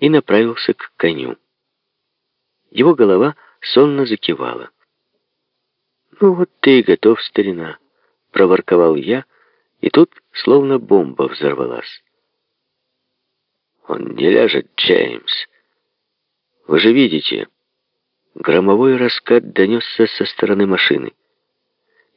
и направился к коню. Его голова сонно закивала. «Ну вот ты и готов, старина», — проворковал я, и тут словно бомба взорвалась. «Он не ляжет, Джеймс. Вы же видите». Громовой раскат донесся со стороны машины.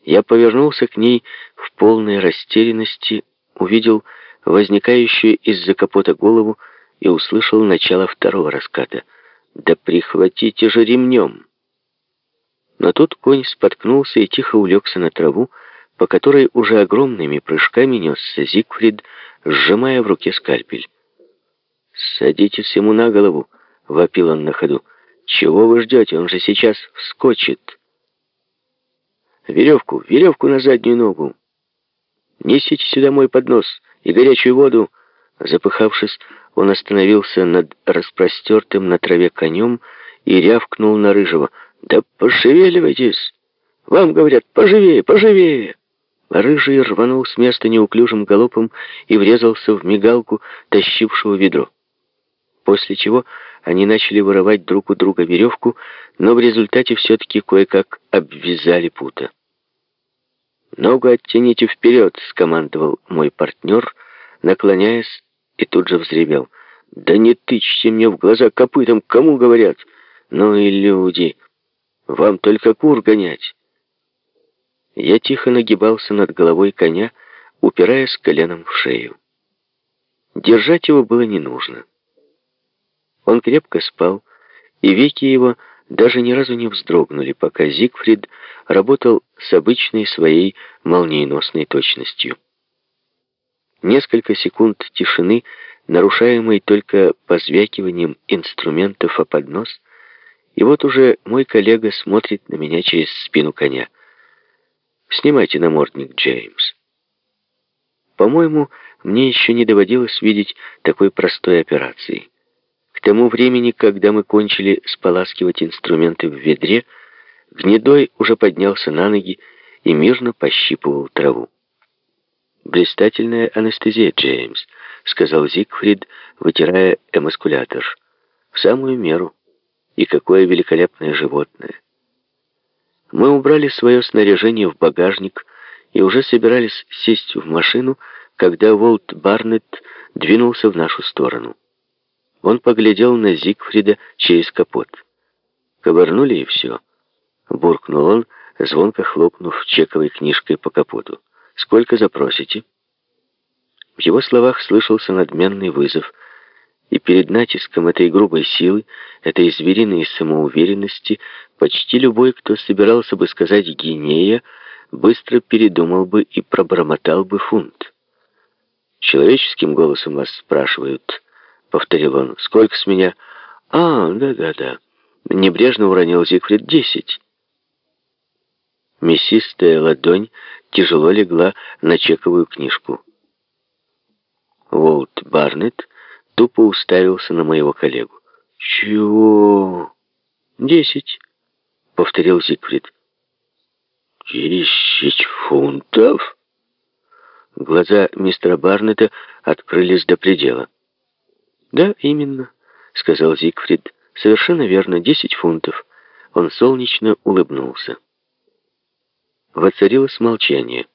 Я повернулся к ней в полной растерянности, увидел возникающую из-за капота голову и услышал начало второго раската. «Да прихватите же ремнем!» Но тут конь споткнулся и тихо улегся на траву, по которой уже огромными прыжками несся Зигфрид, сжимая в руке скальпель. «Садитесь ему на голову!» — вопил он на ходу. «Чего вы ждете? Он же сейчас вскочит!» «Веревку, веревку на заднюю ногу! Несите сюда мой поднос и горячую воду!» Запыхавшись, он остановился над распростертым на траве конем и рявкнул на Рыжего. «Да пошевеливайтесь! Вам говорят, поживее, поживее!» Рыжий рванул с места неуклюжим галопом и врезался в мигалку, тащившего ведро. После чего они начали вырывать друг у друга веревку, но в результате все-таки кое-как обвязали пута. «Ногу оттяните вперед!» — скомандовал мой партнер, наклоняясь, и тут же взревел. «Да не тычьте мне в глаза копытом, кому говорят? Ну и люди! Вам только кур гонять!» Я тихо нагибался над головой коня, упираясь коленом в шею. Держать его было не нужно. Он крепко спал, и веки его даже ни разу не вздрогнули, пока Зигфрид работал с обычной своей молниеносной точностью. Несколько секунд тишины, нарушаемой только позвякиванием инструментов о поднос, и вот уже мой коллега смотрит на меня через спину коня. «Снимайте намордник, Джеймс». По-моему, мне еще не доводилось видеть такой простой операции. К тому времени, когда мы кончили споласкивать инструменты в ведре, Гнедой уже поднялся на ноги и мирно пощипывал траву. «Блистательная анестезия, Джеймс», — сказал Зигфрид, вытирая эмаскулятор. «В самую меру. И какое великолепное животное!» Мы убрали свое снаряжение в багажник и уже собирались сесть в машину, когда Волт Барнетт двинулся в нашу сторону. Он поглядел на Зигфрида через капот. Ковырнули и все. Буркнул он, звонко хлопнув чековой книжкой по капоту. «Сколько запросите?» В его словах слышался надменный вызов, и перед натиском этой грубой силы, этой звериной самоуверенности, почти любой, кто собирался бы сказать «гинея», быстро передумал бы и пробормотал бы фунт. Человеческим голосом вас спрашивают, — повторил он. «Сколько с меня?» «А, да-да-да». Небрежно уронил Зигфрид. «Десять». Мясистая ладонь тяжело легла на чековую книжку. Волт Барнетт тупо уставился на моего коллегу. «Чего?» «Десять», — повторил Зигфрид. «Десять фунтов?» Глаза мистера Барнетта открылись до предела. «Да, именно», — сказал Зигфрид. «Совершенно верно, десять фунтов». Он солнечно улыбнулся. Воцарилось молчание.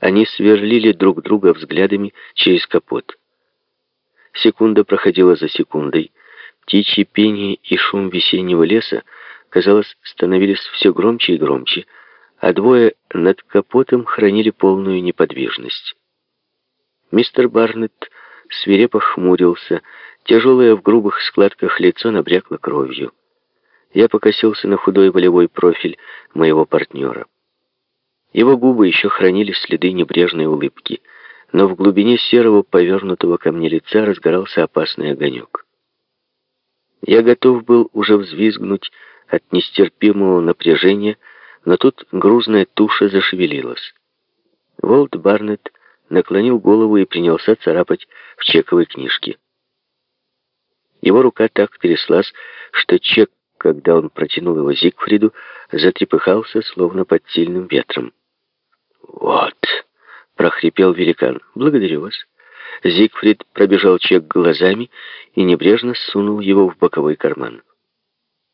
Они сверлили друг друга взглядами через капот. Секунда проходила за секундой. Птичье пение и шум весеннего леса, казалось, становились все громче и громче, а двое над капотом хранили полную неподвижность. Мистер Барнетт свирепо хмурился, тяжелое в грубых складках лицо набрякло кровью. Я покосился на худой волевой профиль моего партнера. Его губы еще хранили следы небрежной улыбки, но в глубине серого, повернутого ко мне лица разгорался опасный огонек. Я готов был уже взвизгнуть от нестерпимого напряжения, но тут грузная туша зашевелилась. Волт Барнетт наклонил голову и принялся царапать в чековой книжке. Его рука так тряслась, что чек, когда он протянул его Зигфриду, затрепыхался, словно под сильным ветром. «Вот!» — прохрипел великан. «Благодарю вас». Зигфрид пробежал чек глазами и небрежно сунул его в боковой карман.